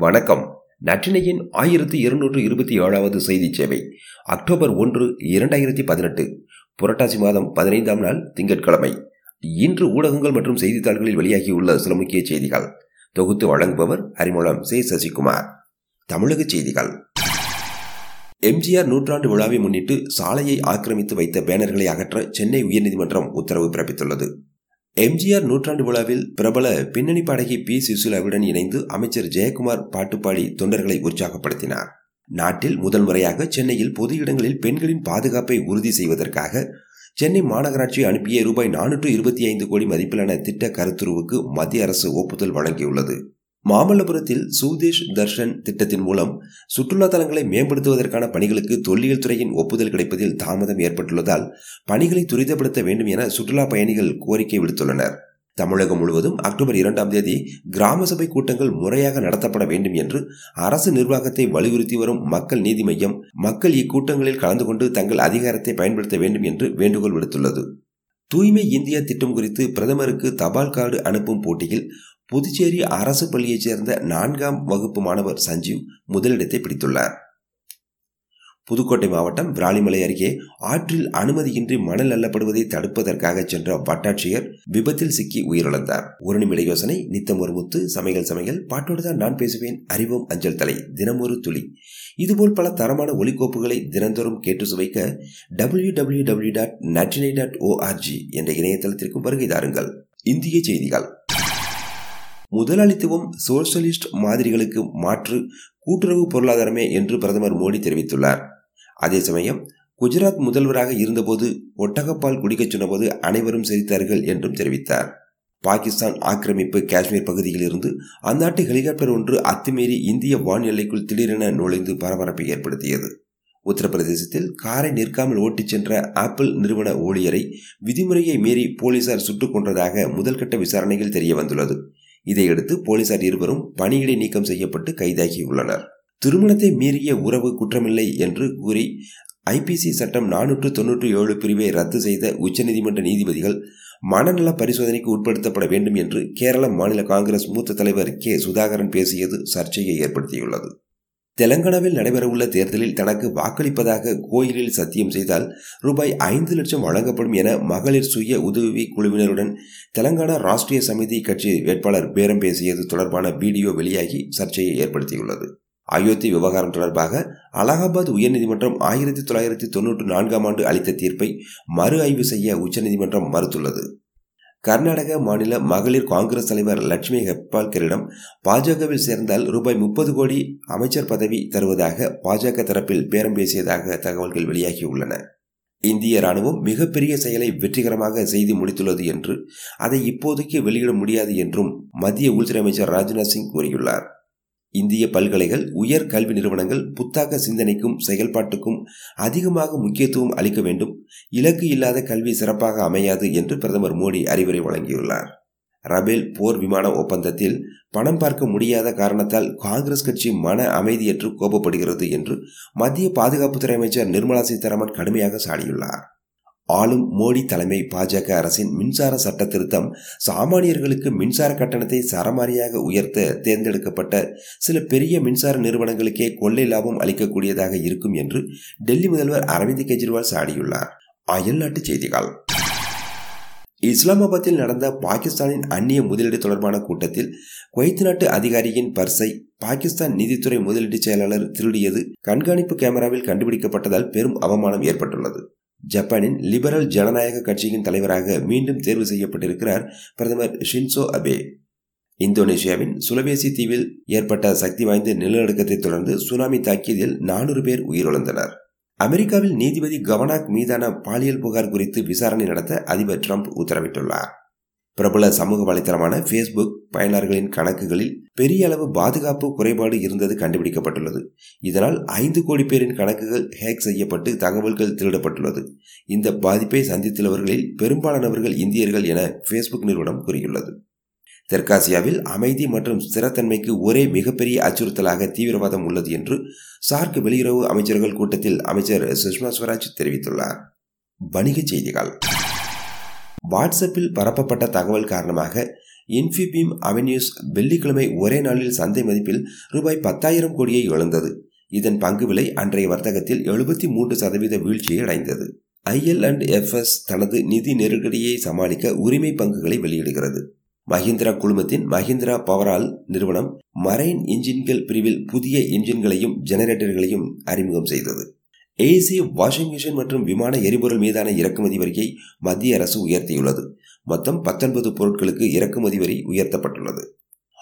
வணக்கம். நற்றினையின் ஆயிரத்தி இருநூற்று இருபத்தி ஏழாவது செய்தி சேவை அக்டோபர் ஒன்று இரண்டாயிரத்தி பதினெட்டு புரட்டாசி மாதம் பதினைந்தாம் நாள் திங்கட்கிழமை. இன்று ஊடகங்கள் மற்றும் செய்தித்தாள்களில் வெளியாகியுள்ள சில முக்கிய செய்திகள். தொகுத்து வழங்குபவர் அறிமுகம் சே. சசிகுமார். தமிழக செய்திகள். எம்ஜிஆர் நூற்றாண்டு விழாவை முன்னிட்டு சாலையை ஆக்கிரமித்து வைத்த பேனர்களை அகற்ற சென்னை உயர்நீதிமன்றம் உத்தரவு பிறப்பித்துள்ளது. எம்ஜிஆர் நூற்றாண்டு விழாவில் பிரபல பின்னணி பாடகி பி சுசிலாவுடன் இணைந்து அமைச்சர் ஜெயக்குமார் பாட்டுப்பாடி தொண்டர்களை உற்சாகப்படுத்தினார். நாட்டில் முதல் முறையாக சென்னையில் பொது இடங்களில் பெண்களின் பாதுகாப்பை உறுதி செய்வதற்காக சென்னை மாநகராட்சி அனுப்பிய ரூபாய் நானூற்று இருபத்தி ஐந்து கோடி மதிப்பிலான திட்ட கருத்துருவுக்கு மத்திய அரசு ஒப்புதல் வழங்கியுள்ளது. மாமல்லபுரத்தில் சுதேஷ் தர்ஷன் திட்டத்தின் மூலம் சுற்றுலா தலங்களை மேம்படுத்துவதற்கான பணிகளுக்கு தொல்லியல் துறையின் ஒப்புதல் கிடைப்பதில் தாமதம் ஏற்பட்டுள்ளதால் பணிகளை துரிதப்படுத்த வேண்டும் என சுற்றுலா பயணிகள் கோரிக்கை விடுத்துள்ளனர். தமிழகம் முழுவதும் அக்டோபர் இரண்டாம் தேதி கிராம சபை கூட்டங்கள் முறையாக நடத்தப்பட வேண்டும் என்று அரசு நிர்வாகத்தை வலியுறுத்தி வரும் மக்கள் நீதி மையம் மக்கள் இக்கூட்டங்களில் கலந்து கொண்டு தங்கள் அதிகாரத்தை பயன்படுத்த வேண்டும் என்று வேண்டுகோள் விடுத்துள்ளது. தூய்மை இந்தியா திட்டம் குறித்து பிரதமருக்கு தபால் கார்டு அனுப்பும் போட்டியில் புதுச்சேரி அரசு பள்ளியைச் சேர்ந்த நான்காம் வகுப்பு மாணவர் சஞ்சீவ் முதலிடத்தை பிடித்துள்ளார். புதுக்கோட்டை மாவட்டம் விராலிமலை அருகே ஆற்றில் அனுமதியின்றி மணல் அள்ளப்படுவதை தடுப்பதற்காக சென்ற வட்டாட்சியர் விபத்தில் சிக்கி உயிரிழந்தார். ஒரு நிமிட யோசனை நித்தம் ஒரு முத்து சமையல் சமையல் பாட்டோடு தான் நான் பேசுவேன் அறிவோம் அஞ்சல் தலை தினமொரு துளி. இதுபோல் பல தரமான ஒலிக்கோப்புகளை தினந்தோறும் கேட்டு சுவைக்க W W W dot Natrinai dot O R G என்ற இணையதளத்திற்கு வருகை தாருங்கள். இந்திய செய்திகள். முதலாளித்துவம் சோசியலிஸ்ட் மாதிரிகளுக்கு மாற்று கூட்டுறவு பொருளாதாரமே என்று பிரதமர் மோடி தெரிவித்துள்ளார். அதே சமயம் குஜராத் முதல்வராக இருந்தபோது ஒட்டகப்பால் குடிக்கச் சொன்னபோது அனைவரும் சிரித்தார்கள் என்றும் தெரிவித்தார். பாகிஸ்தான் ஆக்கிரமிப்பு காஷ்மீர் பகுதியில் இருந்து அந்நாட்டு ஹெலிகாப்டர் ஒன்று அத்துமீறி இந்திய வான் எல்லைக்குள் திடீரென நுழைந்து பரபரப்பை ஏற்படுத்தியது. உத்தரப்பிரதேசத்தில் காரை நிற்காமல் ஓட்டிச் சென்ற ஆப்பிள் நிறுவன ஊழியரை விதிமுறையை மீறி போலீசார் சுட்டுக் கொன்றதாக முதல்கட்ட விசாரணையில் தெரிய வந்துள்ளது இதையடுத்து போலீசார் இருவரும் பணியிடை நீக்கம் செய்யப்பட்டு கைதாகியுள்ளனர். திருமணத்தை மீறிய உறவு குற்றமில்லை என்று கூறி ஐபிசி சட்டம் நானூற்று தொன்னூற்றி ஏழு பிரிவை ரத்து செய்த உச்சநீதிமன்ற நீதிபதிகள் மனநல பரிசோதனைக்கு உட்படுத்தப்பட வேண்டும் என்று கேரள மாநில காங்கிரஸ் மூத்த தலைவர் கே. சுதாகரன் பேசியது சர்ச்சையை ஏற்படுத்தியுள்ளது. தெலங்கானாவில் நடைபெறவுள்ள தேர்தலில் தனக்கு வாக்களிப்பதாக கோயிலில் சத்தியம் செய்தால் ரூபாய் ஐந்து லட்சம் வழங்கப்படும் என மகளிர் சுய உதவி குழுவினருடன் தெலங்கானா ராஷ்டிரிய சமிதி கட்சி வேட்பாளர் பேரம் பேசியது தொடர்பான வீடியோ வெளியாகி சர்ச்சையை ஏற்படுத்தியுள்ளது. அயோத்தி விவகாரம் தொடர்பாக அலகாபாத் உயர்நீதிமன்றம் ஆயிரத்தி தொள்ளாயிரத்தி தொன்னூற்றி நான்காம் ஆண்டு அளித்த தீர்ப்பை மறு ஆய்வு செய்ய உச்சநீதிமன்றம் மறுத்துள்ளது. கர்நாடக மாநில மகளிர் காங்கிரஸ் தலைவர் லட்சுமி ஹெப்பால்கரிடம் பாஜகவில் சேர்ந்தால் ரூபாய் முப்பது கோடி அமைச்சர் பதவி தருவதாக பாஜக தரப்பில் பேரம் பேசியதாக தகவல்கள் வெளியாகியுள்ளன. இந்திய ராணுவம் மிகப்பெரிய செயலை வெற்றிகரமாக செய்து முடித்துள்ளது என்று அதை இப்போதைக்கு வெளியிட முடியாது என்றும் மத்திய உள்துறை அமைச்சர் ராஜ்நாத் சிங் கூறியுள்ளார். இந்திய பல்கலைகள் உயர் கல்வி நிறுவனங்கள் புத்தாக்க சிந்தனைக்கும் செயல்பாட்டுக்கும் அதிகமாக முக்கியத்துவம் அளிக்க வேண்டும். இலக்கு இல்லாத கல்வி சிறப்பாக அமையாது என்று பிரதமர் மோடி அறிவுரை வழங்கியுள்ளார். ரபேல் போர் விமான ஒப்பந்தத்தில் பணம் பார்க்க முடியாத காரணத்தால் காங்கிரஸ் கட்சி மன அமைதியற்று கோபப்படுகிறது என்று மத்திய பாதுகாப்புத்துறை அமைச்சர் நிர்மலா சீதாராமன் கடுமையாக சாடியுள்ளார். ஆளும் மோடி தலைமை பாஜக அரசின் மின்சார சட்ட திருத்தம் சாமானியர்களுக்கு மின்சார கட்டணத்தை சரமாரியாக உயர்த்த தேர்ந்தெடுக்கப்பட்ட சில பெரிய மின்சார நிறுவனங்களுக்கே கொள்ளை லாபம் அளிக்கக்கூடியதாக இருக்கும் என்று டெல்லி முதல்வர் அரவிந்த் கெஜ்ரிவால் சாடியுள்ளார். அயல்நாட்டு செய்திகள். இஸ்லாமாபாத்தில் நடந்த பாகிஸ்தானின் அந்நிய முதலீடு தொடர்பான கூட்டத்தில் குவைத் நாட்டு அதிகாரியின் பர்ஸை பாகிஸ்தான் நிதித்துறை முதலீட்டு செயலாளர் திருடியது கண்காணிப்பு கேமராவில் கண்டுபிடிக்கப்பட்டதால் பெரும் அவமானம் ஏற்பட்டுள்ளது. ஜப்பானின் லிபரல் ஜனநாயக கட்சியின் தலைவராக மீண்டும் தேர்வு செய்யப்பட்டிருக்கிறார் பிரதமர் ஷின்சோ அபே. இந்தோனேஷியாவின் சுலவேசி தீவில் ஏற்பட்ட சக்தி வாய்ந்த நிலநடுக்கத்தை தொடர்ந்து சுனாமி தாக்கியதில் நானூறு பேர் உயிரிழந்தனர். அமெரிக்காவில் நீதிபதி கவனாக் மீதான பாலியல் புகார் குறித்து விசாரணை நடத்த அதிபர் டிரம்ப் உத்தரவிட்டுள்ளார். பிரபல சமூக வலைதளமான ஃபேஸ்புக் பயனர்களின் கணக்குகளில் பெரிய அளவு பாதுகாப்பு குறைபாடு இருந்தது கண்டுபிடிக்கப்பட்டுள்ளது. இதனால் ஐந்து கோடி பேரின் கணக்குகள் ஹேக் செய்யப்பட்டு தகவல்கள் திருடப்பட்டுள்ளது. இந்த பாதிப்பை சந்தித்துள்ளவர்களில் பெரும்பாலானவர்கள் இந்தியர்கள் என ஃபேஸ்புக் நிறுவனம் கூறியுள்ளது. தெற்காசியாவில் அமைதி மற்றும் ஸ்திரத்தன்மைக்கு ஒரே மிகப்பெரிய அச்சுறுத்தலாக தீவிரவாதம் உள்ளது என்று சார்க் வெளியுறவு அமைச்சர்கள் கூட்டத்தில் அமைச்சர் சுஷ்மா ஸ்வராஜ் தெரிவித்துள்ளார். வணிகச் செய்திகள். வாட்ஸ்அப்பில் பரப்பப்பட்ட தகவல் காரணமாக இன்ஃபிபீம் அவென்யூஸ் வெள்ளிக்கிழமை ஒரே நாளில் சந்தை மதிப்பில் ரூபாய் பத்தாயிரம் கோடியை இழந்தது. இதன் பங்கு விலை அன்றைய வர்த்தகத்தில் எழுபத்தி மூன்று சதவீத வீழ்ச்சியை அடைந்தது. ஐஎல் அண்ட் எஃப்எஸ் தனது நிதி நெருக்கடியை சமாளிக்க உரிமை பங்குகளை வெளியிடுகிறது. மஹிந்திரா குழுமத்தின் மஹிந்திரா பவரால் நிறுவனம் மரைன் இன்ஜின்கள் பிரிவில் புதிய இன்ஜின்களையும் ஜெனரேட்டர்களையும் அறிமுகம் செய்தது. ஏசி வாஷிங் மிஷின் மற்றும் விமான எரிபொருள் மீதான இறக்குமதி வரியை மத்திய அரசு உயர்த்தியுள்ளது. மொத்தம் பத்தொன்பது பொருட்களுக்கு இறக்குமதி வரி உயர்த்தப்பட்டுள்ளது.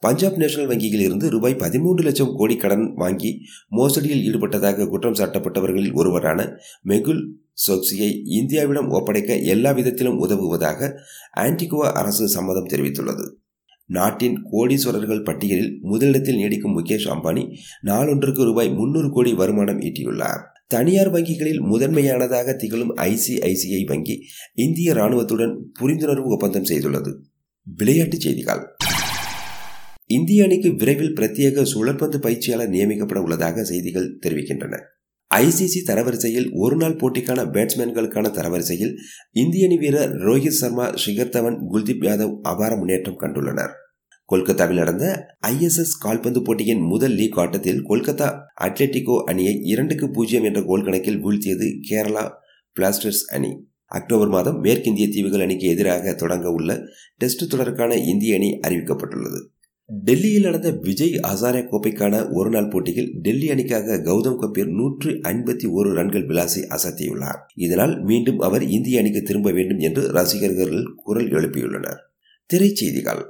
பஞ்சாப் நேஷனல் வங்கியில் இருந்து ரூபாய் பதிமூன்று லட்சம் கோடி கடன் வாங்கி மோசடியில் ஈடுபட்டதாக குற்றம் சாட்டப்பட்டவர்களில் ஒருவரான மெகுல் சோக்சியை இந்தியாவிடம் ஒப்படைக்க எல்லா விதத்திலும் உதவுவதாக ஆன்டிகுவா அரசு சம்மதம் தெரிவித்துள்ளது. நாட்டின் கோடீஸ்வரர்கள் பட்டியலில் முதலிடத்தில் நீடிக்கும் முகேஷ் அம்பானி நாளொன்றுக்கு ரூபாய் முன்னூறு கோடி வருமானம் ஈட்டியுள்ளார். தனியார் வங்கிகளில் முதன்மையானதாக திகழும் ஐசிஐசிஐ வங்கி இந்திய ராணுவத்துடன் புரிந்துணர்வு ஒப்பந்தம் செய்துள்ளது. விளையாட்டுச் செய்திகள். இந்திய அணிக்கு விரைவில் பிரத்யேக சுழற்பந்து பயிற்சியாளர் நியமிக்கப்பட உள்ளதாக செய்திகள் தெரிவிக்கின்றன. ஐசிசி தரவரிசையில் ஒருநாள் போட்டிக்கான பேட்ஸ்மேன்களுக்கான தரவரிசையில் இந்திய அணி வீரர் ரோஹித் சர்மா ஷிகர் தவன் குல்தீப் யாதவ் அபார முன்னேற்றம் கண்டுள்ளனர். கொல்கத்தாவில் நடந்த ஐஎஸ்எஸ் கால்பந்து போட்டியின் முதல் லீக் ஆட்டத்தில் கொல்கத்தா அட்லெட்டிகோ அணியை இரண்டுக்கு பூஜ்ஜியம் என்ற கோல் கணக்கில் வீழ்த்தியது கேரளா பிளாஸ்டர்ஸ் அணி. அக்டோபர் மாதம் மேற்கிந்திய தீவுகள் அணிக்கு எதிராக தொடங்க உள்ள டெஸ்ட் தொடருக்கான இந்திய அணி அறிவிக்கப்பட்டுள்ளது. டெல்லியில் நடந்த விஜய் ஹசாரே கோப்பைக்கான ஒருநாள் போட்டியில் டெல்லி அணிக்காக கௌதம் கம்பீர் நூற்று ஐம்பத்தி ஒரு ரன்கள் விளாசி அசத்தியுள்ளார். இதனால் மீண்டும் அவர் இந்திய அணிக்கு திரும்ப வேண்டும் என்று ரசிகர்கள் குரல் எழுப்பியுள்ளனர். திரைச்செய்திகள்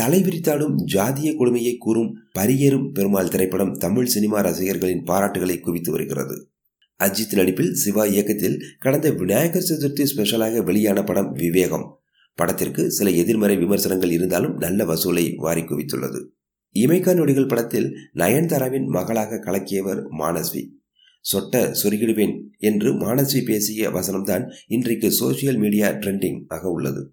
தலைவிரித்தாடும் ஜாதிய கொடுமையை கூறும் பரியேறும் பெருமாள் திரைப்படம் தமிழ் சினிமா ரசிகர்களின் பாராட்டுகளை குவித்து வருகிறது. அஜித் நடிப்பில் சிவா இயக்கத்தில் கடந்த விநாயகர் சதுர்த்தி ஸ்பெஷலாக வெளியான படம் விவேகம். படத்திற்கு சில எதிர்மறை விமர்சனங்கள் இருந்தாலும் நல்ல வசூலை வாரி குவித்துள்ளது. இமைக்கா நொடிகள் படத்தில் நயன்தாராவின் மகளாக கலக்கியவர் மானஸ்வி. சொட்ட சொருகிடுவேன் என்று மானஸ்வி பேசிய வசனம்தான் இன்றைக்கு சோசியல் மீடியா ட்ரெண்டிங் ஆக உள்ளது.